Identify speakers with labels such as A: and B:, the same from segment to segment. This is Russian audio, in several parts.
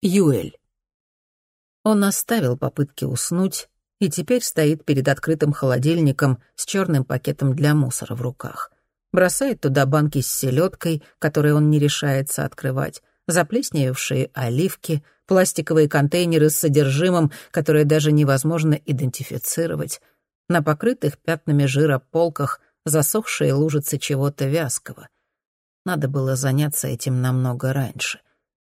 A: Юэль. Он оставил попытки уснуть и теперь стоит перед открытым холодильником с черным пакетом для мусора в руках. Бросает туда банки с селедкой, которые он не решается открывать, заплесневевшие оливки, пластиковые контейнеры с содержимым, которое даже невозможно идентифицировать. На покрытых пятнами жира полках засохшие лужицы чего-то вязкого. Надо было заняться этим намного раньше.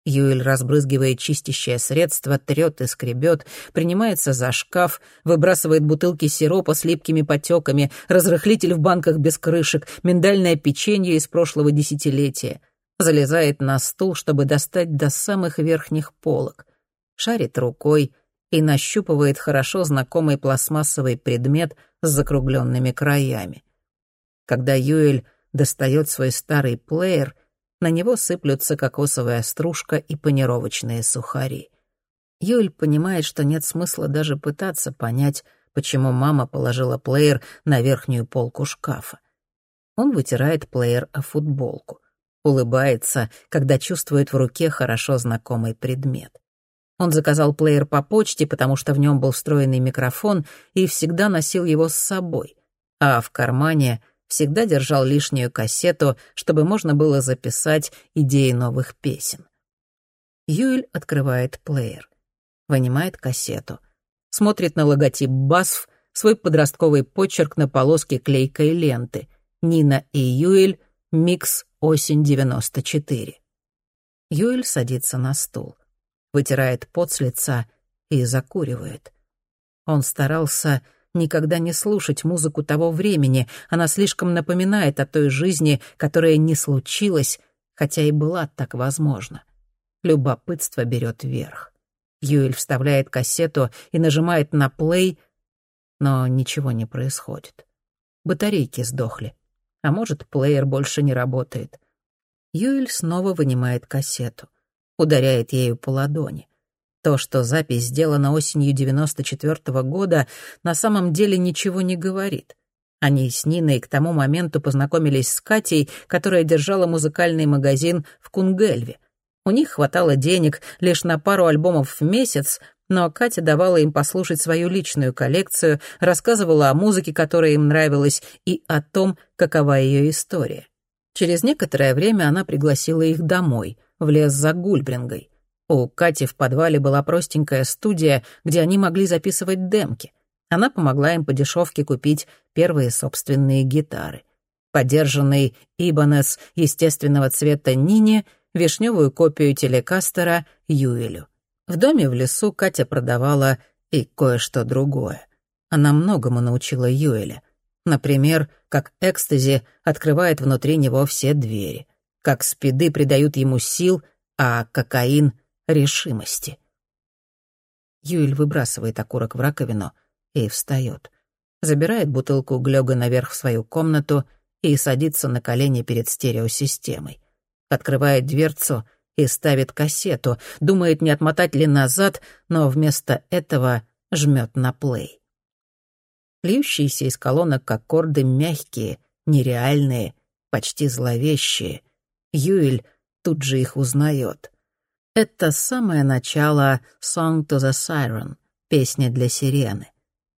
A: Юэль разбрызгивает чистящее средство, трёт и скребет, принимается за шкаф, выбрасывает бутылки сиропа с липкими потеками, разрыхлитель в банках без крышек, миндальное печенье из прошлого десятилетия. Залезает на стул, чтобы достать до самых верхних полок. Шарит рукой и нащупывает хорошо знакомый пластмассовый предмет с закругленными краями. Когда Юэль достает свой старый плеер — на него сыплются кокосовая стружка и панировочные сухари. Юль понимает, что нет смысла даже пытаться понять, почему мама положила плеер на верхнюю полку шкафа. Он вытирает плеер о футболку. Улыбается, когда чувствует в руке хорошо знакомый предмет. Он заказал плеер по почте, потому что в нем был встроенный микрофон и всегда носил его с собой. А в кармане всегда держал лишнюю кассету, чтобы можно было записать идеи новых песен. Юэль открывает плеер, вынимает кассету, смотрит на логотип «Басф», свой подростковый почерк на полоске клейкой ленты «Нина и Юэль. Микс. Осень 94». Юэль садится на стул, вытирает пот с лица и закуривает. Он старался никогда не слушать музыку того времени. Она слишком напоминает о той жизни, которая не случилась, хотя и была так возможна. Любопытство берет верх. Юэль вставляет кассету и нажимает на плей, но ничего не происходит. Батарейки сдохли. А может, плеер больше не работает. Юэль снова вынимает кассету, ударяет ею по ладони. То, что запись сделана осенью 94 -го года, на самом деле ничего не говорит. Они с Ниной к тому моменту познакомились с Катей, которая держала музыкальный магазин в Кунгельве. У них хватало денег лишь на пару альбомов в месяц, но Катя давала им послушать свою личную коллекцию, рассказывала о музыке, которая им нравилась, и о том, какова ее история. Через некоторое время она пригласила их домой, в лес за Гульбрингой. У Кати в подвале была простенькая студия, где они могли записывать демки. Она помогла им по дешевке купить первые собственные гитары. Подержанный Ибанес естественного цвета Нине, вишневую копию телекастера Юэлю. В доме в лесу Катя продавала и кое-что другое. Она многому научила Юэля. Например, как экстази открывает внутри него все двери, как спиды придают ему сил, а кокаин решимости. Юэль выбрасывает окурок в раковину и встает. Забирает бутылку Глёга наверх в свою комнату и садится на колени перед стереосистемой. Открывает дверцу и ставит кассету, думает, не отмотать ли назад, но вместо этого жмет на плей. Льющиеся из колонок аккорды мягкие, нереальные, почти зловещие. Юэль тут же их узнает — это самое начало «Song to the Siren» — песня для сирены.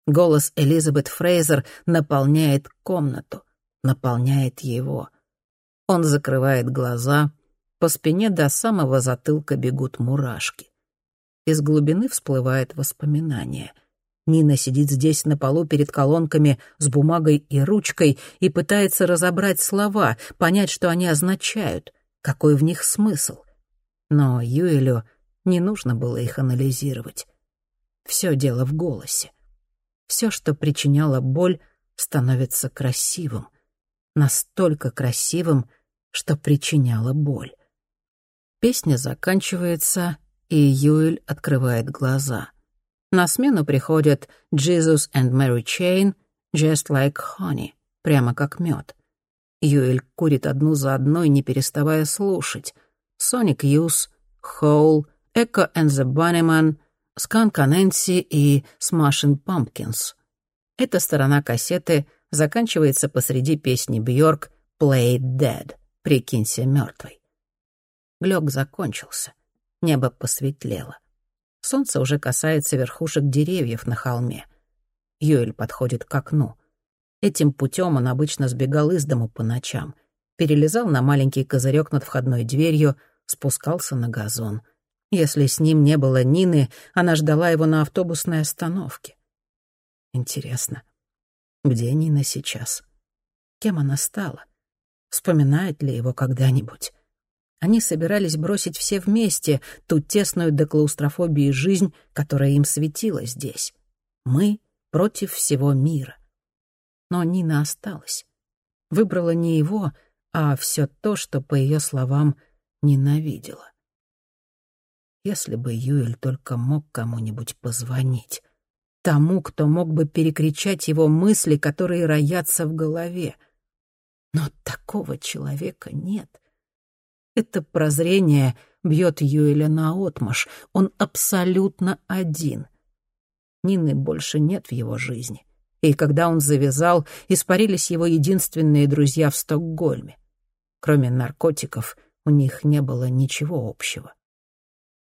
A: Голос Элизабет Фрейзер наполняет комнату, наполняет его. Он закрывает глаза, по спине до самого затылка бегут мурашки. Из глубины всплывает воспоминание. Нина сидит здесь на полу перед колонками с бумагой и ручкой и пытается разобрать слова, понять, что они означают, какой в них смысл. Но Юэлю не нужно было их анализировать. Все дело в голосе. Все, что причиняло боль, становится красивым. Настолько красивым, что причиняло боль. Песня заканчивается, и Юэль открывает глаза. На смену приходят «Jesus and Mary Chain», «Just like honey», прямо как мед. Юэль курит одну за одной, не переставая слушать — Sonic Youth, Hole, Echo and the Bunnyman, Skunk Anansi и Smashing Pumpkins. Эта сторона кассеты заканчивается посреди песни Бьорк «Play Dead» — «Прикинься мертвой». Глёк закончился. небо посветлело. Солнце уже касается верхушек деревьев на холме. Юэль подходит к окну. Этим путем он обычно сбегал из дому по ночам, перелезал на маленький козырек над входной дверью, спускался на газон. Если с ним не было Нины, она ждала его на автобусной остановке. Интересно, где Нина сейчас? Кем она стала? Вспоминает ли его когда-нибудь? Они собирались бросить все вместе ту тесную до клаустрофобии жизнь, которая им светила здесь. Мы против всего мира. Но Нина осталась. Выбрала не его, а все то, что, по ее словам, ненавидела. Если бы Юэль только мог кому-нибудь позвонить. Тому, кто мог бы перекричать его мысли, которые роятся в голове. Но такого человека нет. Это прозрение бьет Юэля наотмашь. Он абсолютно один. Нины больше нет в его жизни. И когда он завязал, испарились его единственные друзья в Стокгольме. Кроме наркотиков, у них не было ничего общего.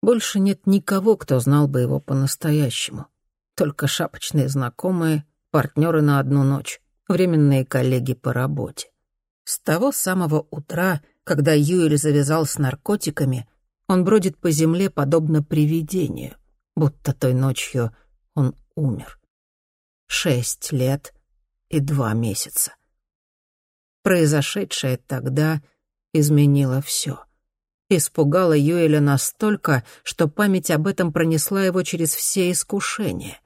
A: Больше нет никого, кто знал бы его по-настоящему. Только шапочные знакомые, партнеры на одну ночь, временные коллеги по работе. С того самого утра, когда Юэль завязал с наркотиками, он бродит по земле подобно привидению, будто той ночью он умер. Шесть лет и два месяца. Произошедшее тогда изменило все испугала Юэля настолько, что память об этом пронесла его через все искушения.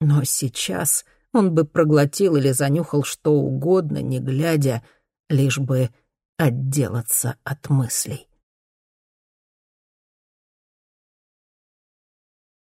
A: Но сейчас он бы проглотил или занюхал что угодно, не глядя, лишь бы отделаться от мыслей.